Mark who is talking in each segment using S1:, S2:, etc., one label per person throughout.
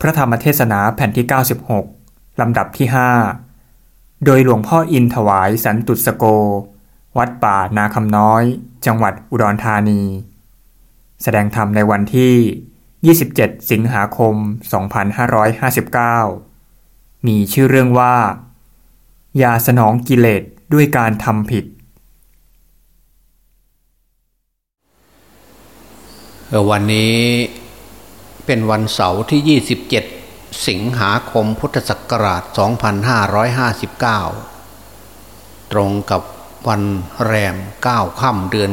S1: พระธรรมเทศนาแผ่นที่ 96 ลำดับที่ 5 โดยหลวงพ่ออินถวายสันตุสโก วัดป่านาคำน้อย จังหวัดอุดรธานี แสดงธรรมในวันที่ 27 สิงหาคม 2559 มีชื่อเรื่องว่า ยาสนองกิเลสด้วยการทำผิด
S2: วันนี้ เป็นวันเสาร์ที่ 27 สิงหาคมพุทธศักราช 2559 ตรงกับวันแรม 9 ค่ำเดือน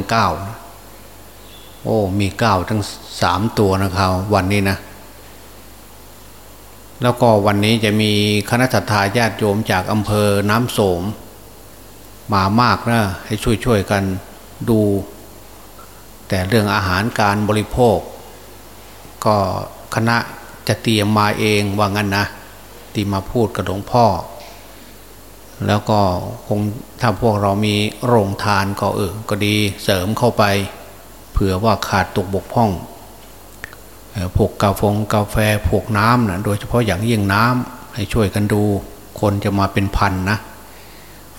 S2: 9 โอ้ มี 9 ทั้ง 3 ตัวนะครับ วันนี้นะ แล้วก็วันนี้จะมีคณะทาญาติโยมจากอำเภอน้ำโสม มามากนะ ให้ช่วยๆกันดู แต่เรื่องอาหารการบริโภค ก็คณะจะเตรียมมาเองว่างั้นนะที่มาพูดกับหลวงพ่อ แล้วก็คงถ้าพวกเรามีโรงทานก็เออก็ดีเสริมเข้าไปเผื่อว่าขาดตกบกพร่องพวกกาฟงกาแฟพวกน้ำนะโดยเฉพาะอย่างยิ่งน้ำให้ช่วยกันดู คนจะมาเป็นพันนะ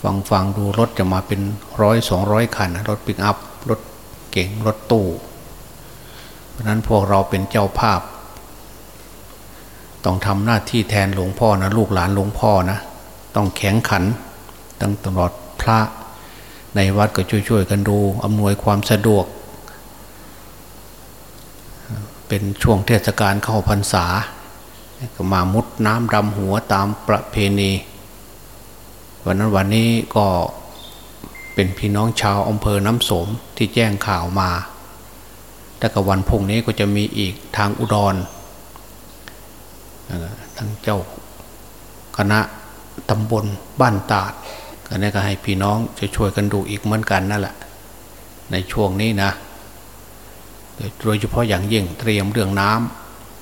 S2: ฟังฟังดูรถจะมาเป็นร้อยสองร้อยคันรถปิกอัพรถเก่งรถตู้ เพราะนั้นพวกเราเป็นเจ้าภาพ ต้องทำหน้าที่แทนหลวงพ่อนะลูกหลานหลวงพ่อนะ ต้องแข็งขัน ตั้งตลอดพระ ในวัดก็ช่วยๆกันดูอำนวยความสะดวก เป็นช่วงเทศกาลเข้าพรรษา ก็มามุดน้ำดำหัวตามประเพณีวันนั้นวันนี้ก็เป็นพี่น้องชาวอำเภอน้ำสมที่แจ้งข่าวมา แต่กับวันพุ่งนี้ก็จะมีอีกทางอุดรทั้งเจ้าคณะตำบลบ้านตาดก็นี่ก็ให้พี่น้องจะช่วยกันดูอีกเหมือนกันนั่นแหละในช่วงนี้นะโดยเฉพาะอย่างยิ่งเตรียมเรื่องน้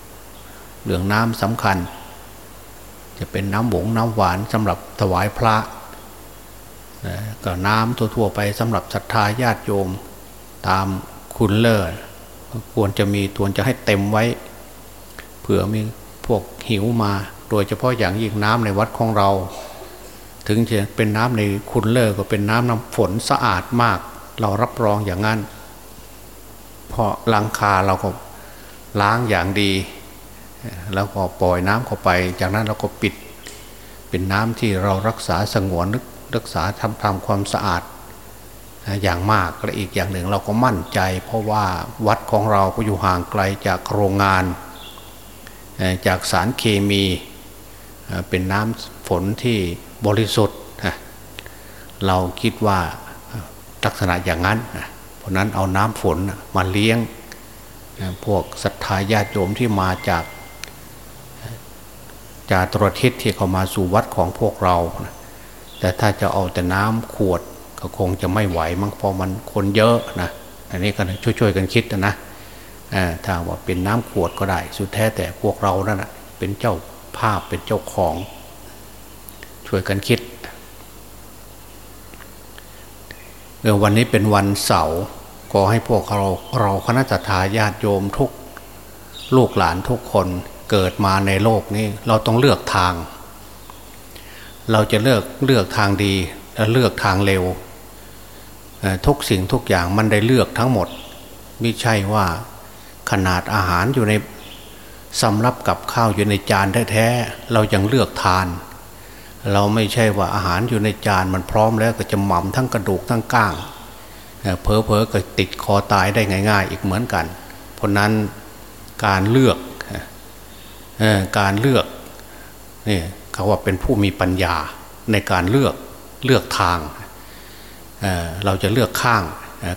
S2: ำเรื่องน้ำสำคัญ จะเป็นน้ำหวงน้ำหวานสำหรับถวายพระก็น้ำทั่วๆไปสำหรับศรัทธาญาติโยมตามคุณเลิศ ควรจะมีตัวจะให้เต็มไว้ เผื่อมีพวกหิวมา โดยเฉพาะอย่างยิ่งน้ำในวัดของเรา ถึงจะเป็นน้ำในคุณเลิศก็เป็นน้ำน้ำฝนสะอาดมาก เรารับรองอย่างนั้นเพราะลังคาเราก็ล้างอย่างดี แล้วก็ปล่อยน้ำเข้าไป จากนั้นเราก็ปิด เป็นน้ำที่เรารักษาสงวนรักษาทำทำความสะอาด อย่างมากและอีกอย่างหนึ่งเราก็มั่นใจ เพราะว่าวัดของเราก็อยู่ห่างไกลจากโรงงาน จากสารเคมีเป็นน้ำฝนที่บริสุทธิ์ เราคิดว่าลักษณะอย่างนั้น เพราะนั้นเอาน้ำฝนมาเลี้ยงพวกศรัทธาญาติโยมที่มาจากจากตรทิศที่เขามาสู่วัดของพวกเรา แต่ถ้าจะเอาแต่น้ำขวด ก็คงจะไม่ไหวมั้งพอมันคนเยอะนะอันนี้ก็ช่วยๆกันคิดนะถ้าว่าเป็นน้ำขวดก็ได้ สุดแท้แต่พวกเรานั่นนะเป็นเจ้าภาพเป็นเจ้าของ ช่วยกันคิดเออวันนี้เป็นวันเสาร์ก็ให้พวกเราเราคณะทาญาติโยมทุกลูกหลานทุกคนเกิดมาในโลกนี้เราต้องเลือกทาง เราจะเลือกเลือกทางดีและเลือกทางเร็ว ทุกสิ่งทุกอย่างมันได้เลือกทั้งหมด ไม่ใช่ว่าขนาดอาหารอยู่ในสำรับกับข้าวอยู่ในจานแท้ๆเรายังเลือกทาน เราไม่ใช่ว่าอาหารอยู่ในจานมันพร้อมแล้วก็จะหม่ำทั้งกระดูกทั้งก้างเพอเพอก็ติดคอตายได้ง่าย ๆ อีกเหมือนกัน เพราะนั้นการเลือกการเลือกนี่เขาว่าเป็นผู้มีปัญญาในการเลือกเลือกทางเเราจะเลือกข้าง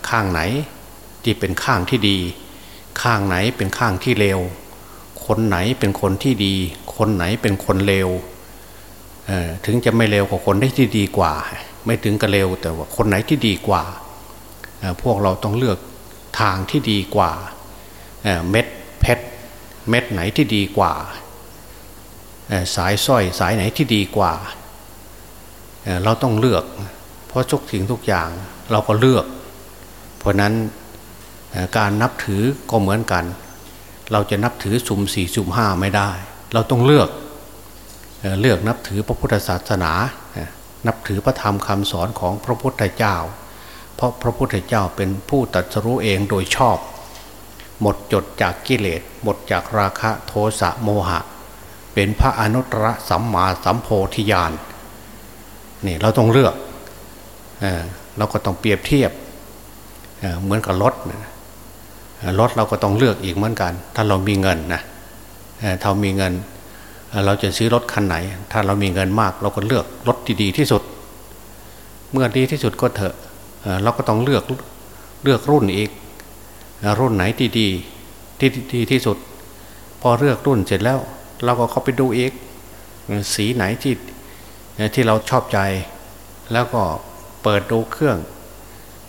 S2: ข้างไหนที่เป็นข้างที่ดี ข้างไหนเป็นข้างที่เลวคนไหนเป็นคนที่ดี คนไหนเป็นคนเลวถึงจะไม่เลวกว่าคนที่ดีกว่า ไม่ถึงกับเลวแต่ว่าคนไหนที่ดีกว่า พวกเราต้องเลือกทางที่ดีกว่าเม็ดเพชรเม็ดไหนที่ดีกว่า สายสร้อยสายไหนที่ดีกว่า เราต้องเลือก ราะทุกสิ่งทุกอย่างเราก็เลือก เพราะนั้นการนับถือก็เหมือนกัน เราจะนับถือสุ่มสี่สุ่มห้าไม่ได้ เราต้องเลือกเลือกนับถือพระพุทธศาสนา นับถือพระธรรมคำสอนของพระพุทธเจ้า เพราะพระพุทธเจ้าเป็นผู้ตัดสรู้เองโดยชอบ หมดจดจากกิเลส หมดจากราคะโทสะโมหะ เป็นพระอนุตตรสัมมาสัมโพธิญาณนี่เราต้องเลือก เราก็ต้องเปรียบเทียบเหมือนกับรถรถเราก็ต้องเลือกอีกเหมือนกัน ถ้าเรามีเงินนะถ้ามีเงิน เราจะซื้อรถคันไหน ถ้าเรามีเงินมาก เราก็เลือกรถดีๆที่สุด เมื่อดีที่สุดก็เถอะเราก็ต้องเลือกเลือกรุ่นอีก รุ่นไหนที่ดีที่ดีที่สุด พอเลือกรุ่นเสร็จแล้ว เราก็เข้าไปดูอีก สีไหนที่ที่เราชอบใจแล้วก็ เปิดดูเครื่อง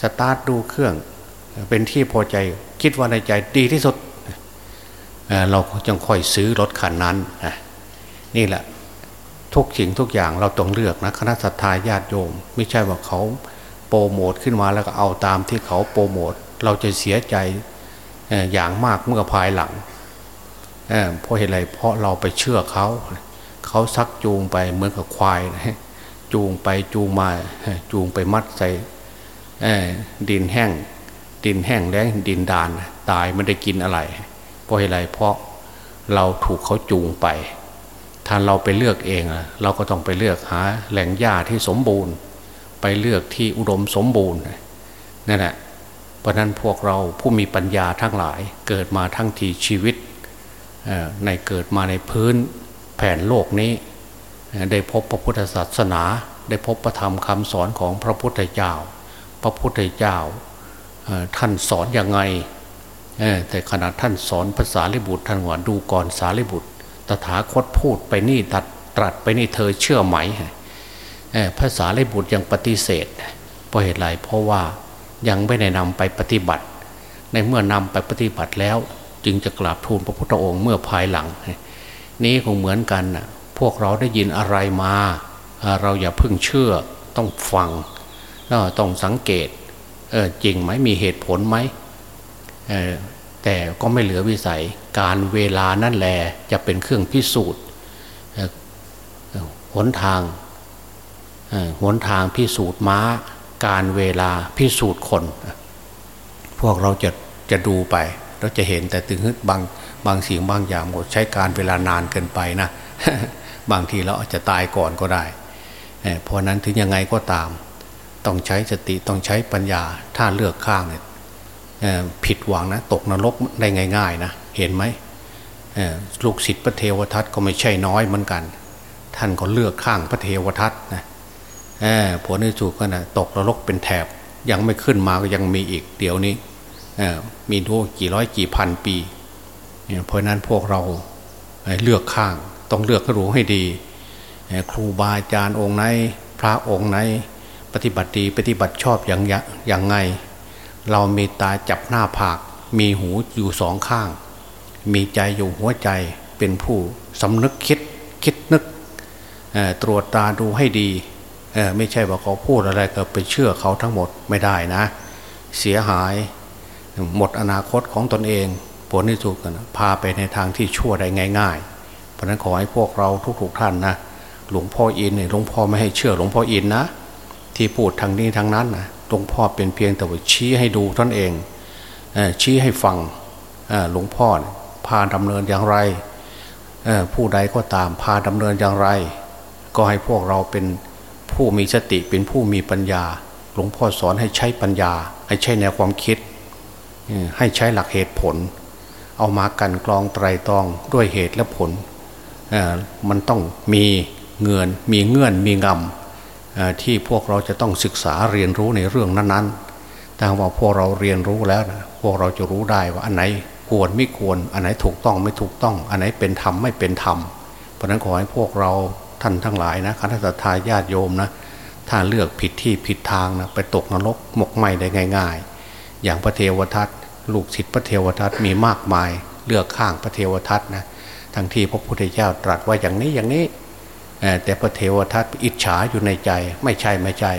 S2: สตาร์ทดูเครื่อง เป็นที่พอใจคิดว่าในใจดีที่สุดเราจึงค่อยซื้อรถคันนั้นนี่แหละทุกสิ่งทุกอย่างเราต้องเลือกนะคณะสัตยาญาติโยม ไม่ใช่ว่าเขาโปรโมทขึ้นมาแล้วก็เอาตามที่เขาโปรโมท เราจะเสียใจอย่างมากเมื่อภายหลังเพราะเหตุไรเพราะเราไปเชื่อเขา เขาซักจูงไปเหมือนกับควาย จูงไปจูงมาจูงไปมัดใส่ดินแห้ง ดินแห้งแล้งดินดาน ตายไม่ได้กินอะไรเพราะอะไรเพราะเราถูกเขาจูงไป ถ้าเราไปเลือกเองเราก็ต้องไปเลือกหาแหล่งหญ้าที่สมบูรณ์ ไปเลือกที่อุดมสมบูรณ์นั่นแหละเพราะนั้นพวกเราผู้มีปัญญาทั้งหลายเกิดมาทั้งทีชีวิตในเกิดมาในพื้นแผ่นโลกนี้ ได้พบพระพุทธศาสนา ได้พบพระธรรมคำสอนของพระพุทธเจ้า พระพุทธเจ้าท่านสอนอย่างไงแต่ขณะท่านสอนภาษาลิบุตรท่านว่าดูก่อนสาลิบุตร ตถาคตพูดไปนี่ตัดตรัสไปนี่เธอเชื่อไหมภาษาลิบุตรยังปฏิเสธเพราะเหตุไรเพราะว่ายังไม่ได้นำไปปฏิบัติ ในเมื่อนำไปปฏิบัติแล้ว จึงจะกราบทูลพระพุทธองค์เมื่อภายหลัง นี้คงเหมือนกันนะ พวกเราได้ยินอะไรมา เราอย่าพึ่งเชื่อต้องฟังต้องสังเกตจริงไหมมีเหตุผลไหมแต่ก็ไม่เหลือวิสัยการเวลานั่นแหละจะเป็นเครื่องพิสูจน์หนทางหนทางพิสูจน์ม้า การเวลาพิสูจน์คน พวกเราจะจะดูไป เราจะเห็นแต่ถึงบางบางสิ่งบางอย่างหมดใช้การเวลานานเกินไปนะ บางทีเราอาจจะตายก่อนก็ได้ เพราะนั้นถึงยังไงก็ตาม ต้องใช้สติต้องใช้ปัญญาถ้าเลือกข้างเนี่ยผิดหวังนะตกนรกได้ง่าย ๆ นะ เห็นไหมลูกศิษย์พระเทวทัตก็ไม่ใช่น้อยเหมือนกัน ท่านก็เลือกข้างพระเทวทัตนะผลในสุดก็นะตกนรกเป็นแถบยังไม่ขึ้นมาก็ยังมีอีกเดี๋ยวนี้มีทุกกี่ร้อยกี่พันปี เพราะนั้นพวกเราเลือกข้าง ต้องเลือกให้รู้ให้ดี ครูบาอาจารย์องค์ไหน พระองค์ไหน ปฏิบัติดีปฏิบัติชอบอย่างอย่างไง เรามีตาจับหน้าผาก มีหูอยู่สองข้าง มีใจอยู่หัวใจเป็นผู้สำนึกคิดคิดนึกตรวจตาดูให้ดีไม่ใช่ว่าเขาพูดอะไรก็ไปเชื่อเขาทั้งหมดไม่ได้นะ เสียหายหมดอนาคตของตนเองผลที่สุดกันพาไปในทางที่ชั่วได้ง่าย ๆ เพราะนั้นขอให้พวกเราทุกๆท่านนะหลวงพ่ออินเนี่ยหลวงพ่อไม่ให้เชื่อหลวงพ่ออินนะ ที่พูดทางนี้ทางนั้นนะหลวงพ่อเป็นเพียงแต่ว่าชี้ให้ดูท่านเองชี้ให้ฟังหลวงพ่อพาดำเนินอย่างไรผู้ใดก็ตามพาดำเนินอย่างไร ก็ให้พวกเราเป็นผู้มีสติเป็นผู้มีปัญญา หลวงพ่อสอนให้ใช้ปัญญา ให้ใช้แนวความคิด ให้ใช้หลักเหตุผล เอามากันกรองไตรตรองด้วยเหตุและผล มันต้องมีเงื่อนมีเงื่อนมีงำที่พวกเราจะต้องศึกษาเรียนรู้ในเรื่องนั้นๆแต่ว่าพวกเราเรียนรู้แล้วนะพวกเราจะรู้ได้ว่าอันไหนควรไม่ควร อันไหนถูกต้องไม่ถูกต้อง อันไหนเป็นธรรมไม่เป็นธรรม เพราะนั้นขอให้พวกเราท่านทั้งหลายนะคณะทาญาติโยมนะถ้าเลือกผิดที่ผิดทางนะไปตกนรกหมกไหมได้ง่าย ๆ อย่างพระเทวทัตลูกศิษย์พระเทวทัตมีมากมาย เลือกข้างพระเทวทัตนะ ทั้งที่พระพุทธเจ้าตรัสว่าอย่างนี้อย่างนี้แต่พระเทวทัตอิจฉาอยู่ในใจ ไม่ใช่ไม่ใช่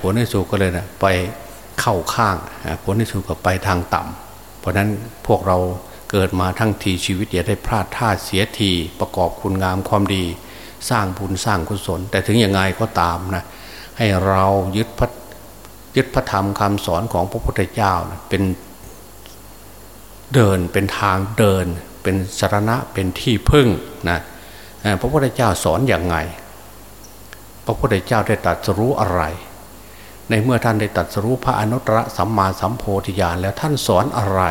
S2: ผลในสุก็เลยนะไปเข้าข้างผลในสุก็ไปทางต่ำเพราะนั้นพวกเราเกิดมาทั้งทีชีวิตอย่าได้พลาดท่าเสียทีประกอบคุณงามความดี สร้างบุญสร้างกุศล แต่ถึงยังไงก็ตามนะให้เรายึดพระยึดพระธรรมคำสอนของพระพุทธเจ้านะเป็นเดินเป็นทางเดิน เป็นสารณะเป็นที่พึ่งนะพระพุทธเจ้าสอนอย่างไง พระพุทธเจ้าได้ตรัสรู้อะไร ในเมื่อท่านได้ตรัสรู้พระอนุตตรสัมมาสัมโพธิญาณแล้วท่านสอนอะไร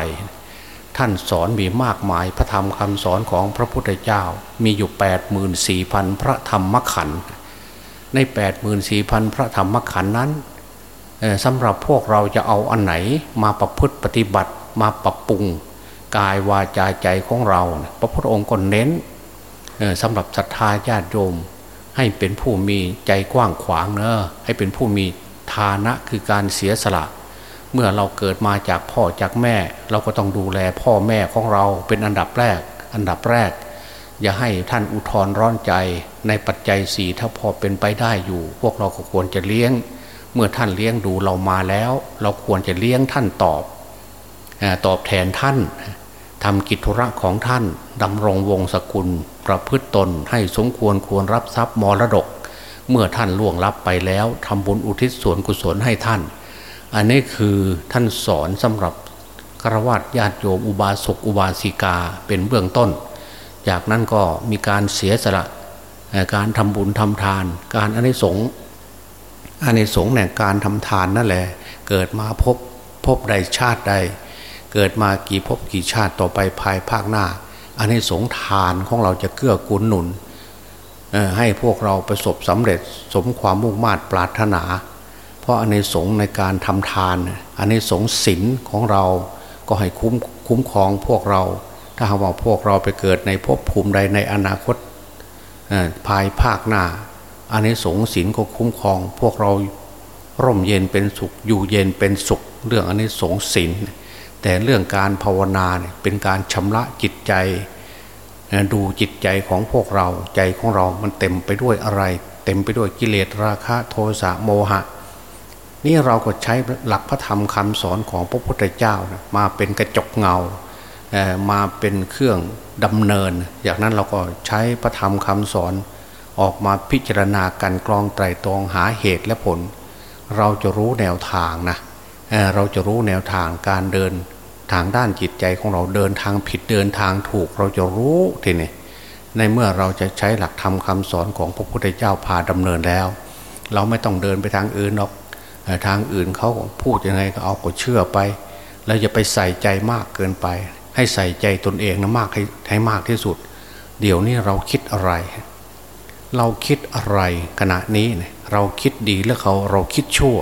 S2: ท่านสอนมีมากมายพระธรรมคำสอนของพระพุทธเจ้ามีอยู่ 8 4 0 0 0 พระธรรมขันธ์ใน 8 4 0 0 0 พระธรรมขันธ์นั้นสำหรับพวกเราจะเอาอันไหนมาประพฤติปฏิบัติมาปรับปรุง กายวาจาใจของเรา พระพุทธองค์ก็เน้นสำหรับศรัทธาญาติโยม ให้เป็นผู้มีใจกว้างขวางเนอะให้เป็นผู้มีฐานะคือการเสียสละ เมื่อเราเกิดมาจากพ่อจากแม่ เราก็ต้องดูแลพ่อแม่ของเราเป็นอันดับแรก อันดับแรก อย่าให้ท่านอุทธรร้อนใจในปัจจัยสี่ถ้าพอเป็นไปได้อยู่ พวกเราก็ควรจะเลี้ยง เมื่อท่านเลี้ยงดูเรามาแล้ว เราควรจะเลี้ยงท่านตอบตอบแทนท่าน ทำกิจธุระของท่านดำรงวงศกุล ประพฤติตนให้สมควรควรรับทรัพย์มรดก เมื่อท่านล่วงลับไปแล้วทำบุญอุทิศส่วนกุศลให้ท่าน อันนี้คือท่านสอนสำหรับกรวาดญาติโยมอุบาสกอุบาสิกาเป็นเบื้องต้น จากนั้นก็มีการเสียสละการทำบุญทำทาน การอนิสงส์อนิสงส์แห่งการทำทานนั่นแหละเกิดมาพบพบใดชาติใด เกิดมากี่ภพกี่ชาติต่อไปภายภาคหน้า อันนี้สงทานของเราจะเกื้อกูลหนุนให้พวกเราประสบสำเร็จสมความมุ่งมา่ปรารถนา เพราะอันนี้สงในการทำทาน อันนี้สงศีลของเราก็ให้คุ้มคุ้มครองพวกเรา ถ้าหากว่าพวกเราไปเกิดในภพภูมิใดในอนาคตภายภาคหน้า อันนี้สงศีลก็คุ้มครอง พวกเราร่มเย็นเป็นสุขอยู่เย็นเป็นสุข เรื่องอันนี้สงศีล แต่เรื่องการภาวนาเนี่ยเป็นการชำระจิตใจ ดูจิตใจของพวกเราใจของเรามันเต็มไปด้วยอะไร เต็มไปด้วยกิเลสราคะโทสะโมหะ นี่เราก็ใช้หลักพระธรรมคำสอนของพระพุทธเจ้านะมาเป็นกระจกเงามาเป็นเครื่องดำเนิน อย่างนั้นเราก็ใช้พระธรรมคำสอนออกมาพิจารณาการกรองไตรตรองหาเหตุและผล เราจะรู้แนวทางนะ เราจะรู้แนวทางการเดินทางด้านจิตใจของเราเดินทางผิดเดินทางถูกเราจะรู้ทีนี้ในเมื่อเราจะใช้หลักธรรมคาสอนของพระพุทธเจ้าพาดำเนินแล้ว เราไม่ต้องเดินไปทางอื่นหรอกทางอื่นเขาพูดยังไงก็เอาก็เชื่อไป แล้วอย่าไปใส่ใจมากเกินไป ให้ใส่ใจตนเองนะมากให้ให้มากที่สุด เดี๋ยวนี้เราคิดอะไร เราคิดอะไรขณะนี้เราคิดดีแล้วเขาเราคิดชั่ว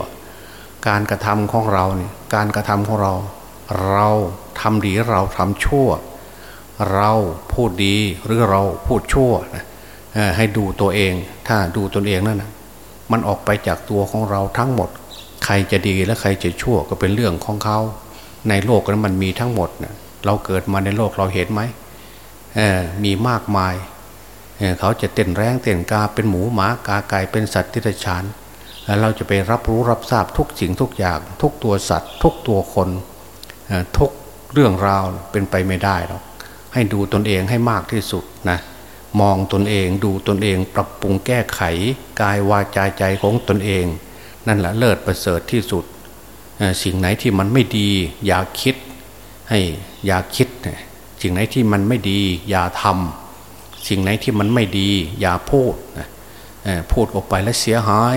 S2: การกระทำของเราเนี่ยการกระทำของเรา เราทำดีเราทำชั่ว เราพูดดีหรือเราพูดชั่วนะให้ดูตัวเอง ถ้าดูตนเองนั่นนะมันออกไปจากตัวของเราทั้งหมด ใครจะดีและใครจะชั่วก็เป็นเรื่องของเขา ในโลกนั้นมันมีทั้งหมดนะเราเกิดมาในโลกเราเห็นไหมมีมากมายเขาจะเต้นแรงเต้นกาเป็นหมูหมากาไก่เป็นสัตว์ที่ตฉานเเราจะไปรับรู้รับทราบทุกสิ่งทุกอย่าง ทุกตัวสัตว์ ทุกตัวคนทุกเรื่องราวเป็นไปไม่ได้หรอกให้ดูตนเองให้มากที่สุดนะมองตนเองดูตนเองปรับปรุงแก้ไข กายวาจาใจของตนเอง นั่นแหละเลิศประเสริฐที่สุด สิ่งไหนที่มันไม่ดี อย่าคิดให้อย่าคิด สิ่งไหนที่มันไม่ดี อย่าทำสิ่งไหนที่มันไม่ดี อย่าพูดพูดออกไปแล้วเสียหาย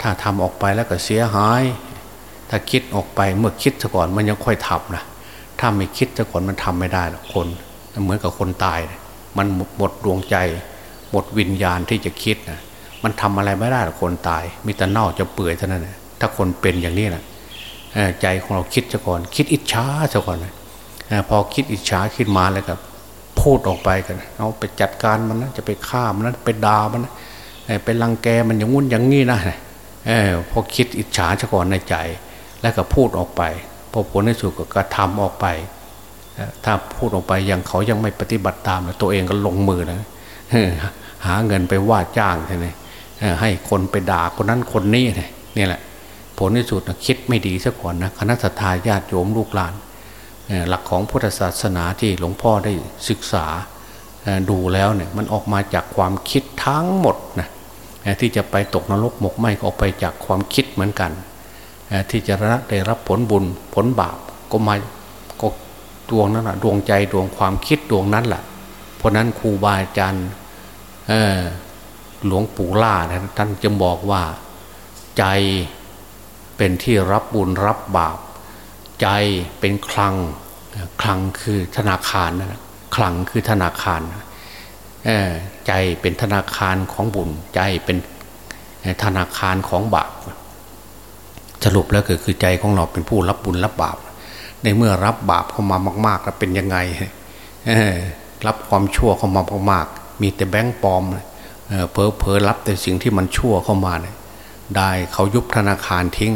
S2: ถ้าทำออกไปแล้วก็เสียหาย ถ้าคิดออกไปเมื่อคิดซะก่อนมันยังค่อยทำนะถ้าไม่คิดซะก่อนมันทำไม่ได้หรอกคนเหมือนกับคนตาย มันหมดดวงใจ หมดวิญญาณที่จะคิดนะมันทำอะไรไม่ได้หรอกคนตาย มีแต่เน่าจะเปื่อยเท่านั้นนะถ้าคนเป็นอย่างนี้นะใจของเราคิดซะก่อน คิดอิจฉาซะก่อนนะพอคิดอิจฉาขึ้นมาแล้วก็พูดออกไปกันเอาไปจัดการมันนะจะไปฆ่ามันนะไปด่ามันนะไปรังแกมันอย่างงุ้นอย่างงี้นะ ออพอคิดอิจฉาชะก่อนในใจ แล้วก็พูดออกไป พอผลในสุดก็กระทำออกไป ถ้าพูดออกไปยังเขายังไม่ปฏิบัติตามตัวเองก็ลงมือนะหาเงินไปว่าจ้างใช่ไหมให้คนไปด่าคนนั้นคนนี้นี่แหละ ผลในสุดคิดไม่ดีซะก่อนนะคณะสัตยาญาติโยมลูกหลานหลักของพุทธศาสนาที่หลวงพ่อได้ศึกษาดูแล้วเนี่ยมันออกมาจากความคิดทั้งหมดนะ ที่จะไปตกนรกหมกไหมก็ออกไปจากความคิดเหมือนกัน ที่จะได้รับผลบุญผลบาปก็มาก็ดวงนั้นแหะดวงใจดวงความคิดดวงนั้นแหละเพราะนั้นครูบาอาจารย์หลวงปู่ล่าท่านจึงบอกว่าใจเป็นที่รับบุญรับบาป ใจเป็นคลังคลังคือธนาคารนะคลังคือธนาคาร ใจเป็นธนาคารของบุญ ใจเป็นธนาคารของบาปสรุปแล้วก็คือใจของเราเป็นผู้รับบุญรับบาป ในเมื่อรับบาปเข้ามามาก ๆ แล้วเป็นยังไงรับความชั่วเข้ามามากๆมีแต่แบงค์ปลอมเพอเพอรับแต่สิ่งที่มันชั่วเข้ามาเนี่ยได้เขายุบธนาคารทิ้ง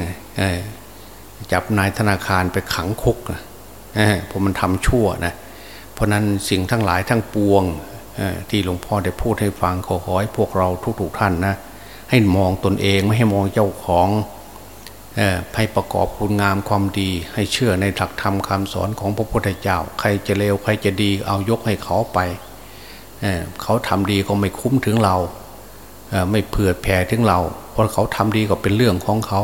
S2: จับนายธนาคารไปขังคุกเพราะมันทำชั่วนะเพราะนั้นสิ่งทั้งหลายทั้งปวง ที่หลวงพ่อได้พูดให้ฟังขอขอให้พวกเราทุกๆท่านนะให้มองตนเองไม่ให้มองเจ้าของให้ประกอบคุณงามความดี ให้เชื่อในหลักธรรมคำสอนของพระพุทธเจ้า ใครจะเลวใครจะดีเอายกให้เขาไปเเขาทำดีก็ไม่คุ้มถึงเราไม่เผื่อแผ่ถึงเรา เพราะเขาทำดีก็เป็นเรื่องของเขา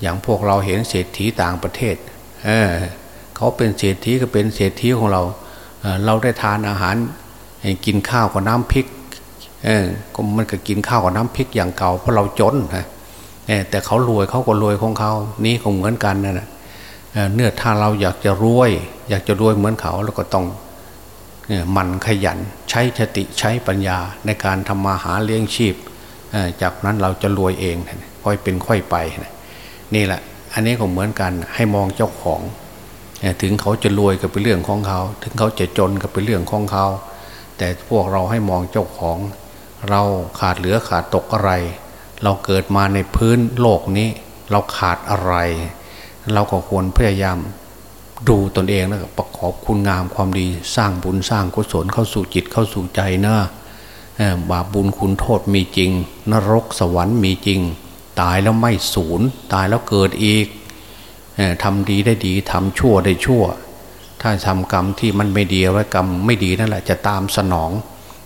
S2: อย่างพวกเราเห็นเศรษฐีต่างประเทศเเขาเป็นเศรษฐีก็เป็นเศรษฐีของเรา เราได้ทานอาหาร กินข้าวกับน้ำพริกเออก็มันก็กินข้าวกับน้ำพริกอย่างเก่าเพราะเราจนนะแต่เขารวยเขาก็รวยของเขานี่คงเหมือนกันนะเนื้อถ้าเราอยากจะรวย อยากจะรวยเหมือนเขาแล้วก็ต้องมันขยันใช้สติใช้ปัญญาในการทำมาหาเลี้ยงชีพ จากนั้นเราจะรวยเองค่อยเป็นค่อยไป นี่แหละ อันนี้ก็เหมือนกันให้มองเจ้าของ ถึงเขาจะรวยก็เป็นเรื่องของเขา ถึงเขาจะจนก็เป็นเรื่องของเขา แต่พวกเราให้มองเจ้าของ เราขาดเหลือขาดตกอะไร เราเกิดมาในพื้นโลกนี้ เราขาดอะไร เราก็ควรพยายามดูตนเองแล้วก็ประกอบคุณงามความดีสร้างบุญสร้างกุศลเข้าสู่จิตเข้าสู่ใจนะบาปบุญคุณโทษมีจริง นรกสวรรค์มีจริง ตายแล้วไม่สูญตายแล้วเกิดอีกทำดีได้ดีทำชั่วได้ชั่ว ถ้าทำกรรมที่มันไม่ดีไว้กรรมไม่ดีนั่นแหละจะตามสนอง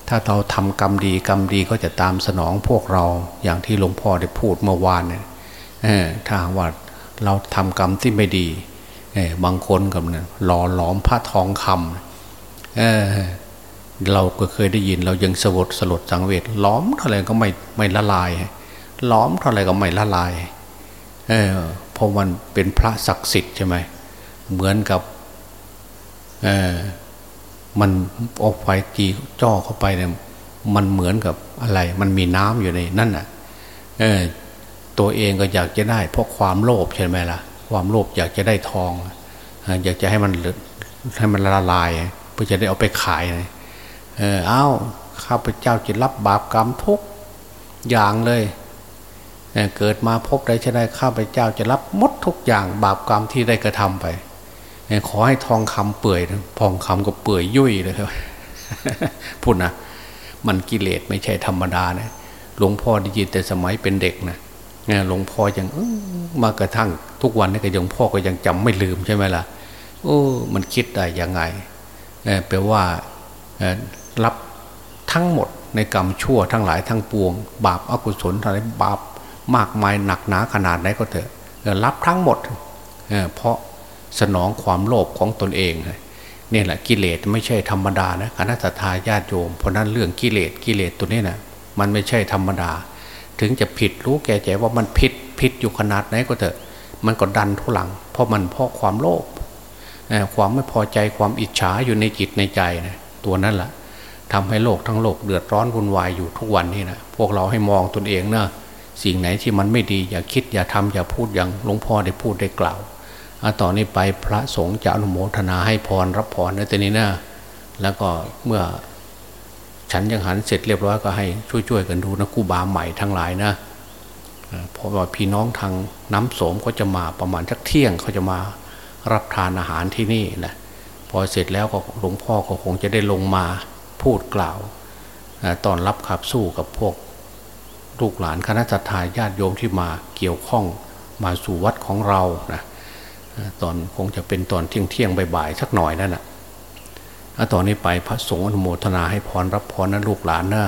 S2: ถ้าเราทำกรรมดีกรรมดีก็จะตามสนองพวกเราอย่างที่หลวงพ่อได้พูดเมื่อวานเนี่ยถ้าว่าเราทำกรรมที่ไม่ดีบางคนกับเนี่ยหล่อหลอมพระทองคำเเราก็เคยได้ยินเรายังสลดสลดสังเวชล้อมเท่าไรก็ไม่ไม่ละลายล้อมเท่าไรก็ไม่ละลายเออเพราะมันเป็นพระศักดิ์สิทธิ์ใช่ไหมเหมือนกับ เออมันเอาไฟจีจ่อเข้าไปเนี่ยมันเหมือนกับอะไร มันมีน้ำอยู่ในนั่นน่ะ เออ ตัวเองก็อยากจะได้ เพราะความโลภใช่ไหมล่ะ ความโลภอยากจะได้ทอง อยากจะให้มันให้มันละลาย เพื่อจะได้เอาไปขายเออเอาข้าพเจ้าจะรับบาปกรรมทุกอย่างเลยเเกิดมาพบได้ชได้ข้าพเจ้าจะรับมดทุกอย่างบาปกรรมที่ได้กระทำไป ขอให้ทองคำเปื่อยทองคำก็เปื่อยยุ่ยเลยครับพูดนะมันกิเลสไม่ใช่ธรรมดานะหลวงพ่อได้ยินแต่สมัยเป็นเด็กนะหลวงพ่อยังมากระทั่งทุกวันนี้ก็ยังพ่อก็ยังจำไม่ลืมใช่ไหมล่ะโอ้มันคิดได้ยังไงแปลว่ารับทั้งหมดในกรรมชั่วทั้งหลายทั้งปวง บาปอกุศลอะไรบาปมากมายหนักหนาขนาดไหนก็เถอะรับทั้งหมดเพราะ สนองความโลภของตนเองนี่แหละกิเลสไม่ใช่ธรรมดานะคณะทาญาติโยมเพราะนั้นเรื่องกิเลสกิเลสตัวนี้นะมันไม่ใช่ธรรมดา ถึงจะผิดรู้แก่ใจว่ามันผิดผิดอยู่ขนาดไหนก็เถอะมันก็ดันทุลัง เพราะมันเพราะความโลภความไม่พอใจความอิจฉาอยู่ในจิตในใจนะตัวนั้นแหละทำให้โลกทั้งโลกเดือดร้อนวุ่นวายอยู่ทุกวันนี้นะพวกเราให้มองตนเองนะสิ่งไหนที่มันไม่ดีอย่าคิดอย่าทำอย่าพูดอย่างหลวงพ่อได้พูดได้กล่าว ต่อนนี้ไปพระสงฆ์จะอนุโมทนาให้พรรับพรในตัวนี้นะแล้วก็เมื่อฉันยังหันเสร็จเรียบร้อยก็ให้ช่วยๆกันดูนะกูบาใหม่ทั้งหลายนะเพราะว่าพี่น้องทางน้ำโสมก็จะมาประมาณสักเที่ยงเขาจะมารับทานอาหารที่นี่นะพอเสร็จแล้วก็หลวงพ่อก็คงจะได้ลงมาพูดกล่าวตอนรับขับสู้กับพวกลูกหลานคณะสัตยาญาติโยมที่มาเกี่ยวข้องมาสู่วัดของเรานะ ตอนคงจะเป็นตอนเที่ยงเที่ยงบ่ายๆสักหน่อยนั่นแหละตอนนี้ไปพระสงฆ์อนุโมทนาให้พรรับพรนะลูกหลานนะ